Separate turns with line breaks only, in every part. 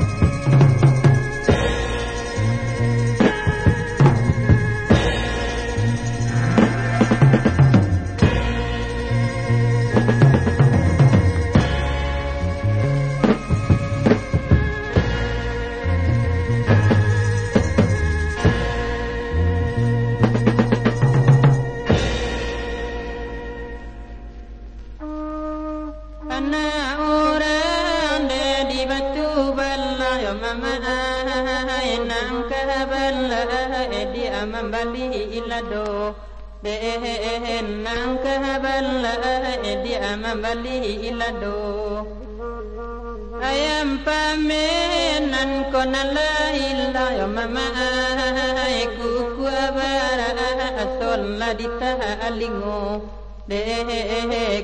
あ!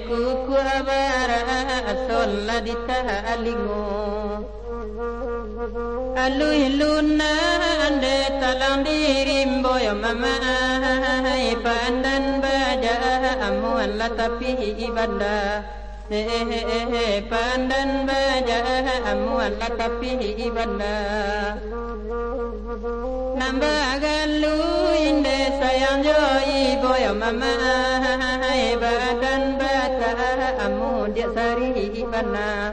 Ku ku abara asol asol ladita alingo Aluhiluna ande talam dirim boyo mama pandan baja amuan latapi ibanda Hehehe pandan baja amuan latapi ibanda Nambagalu inde sayang joi boyo mama Badan bata amu dia sari ibanda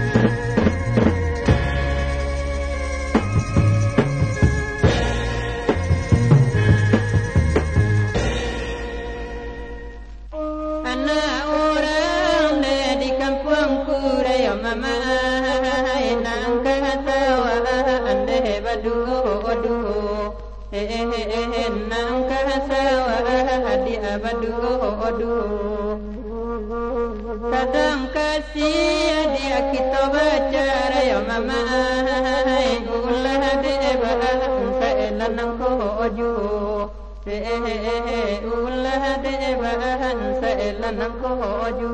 ibana Kadang kasih dia kita baca ya mama Ulah deba seelan ko oju Ulah deba seelan ko oju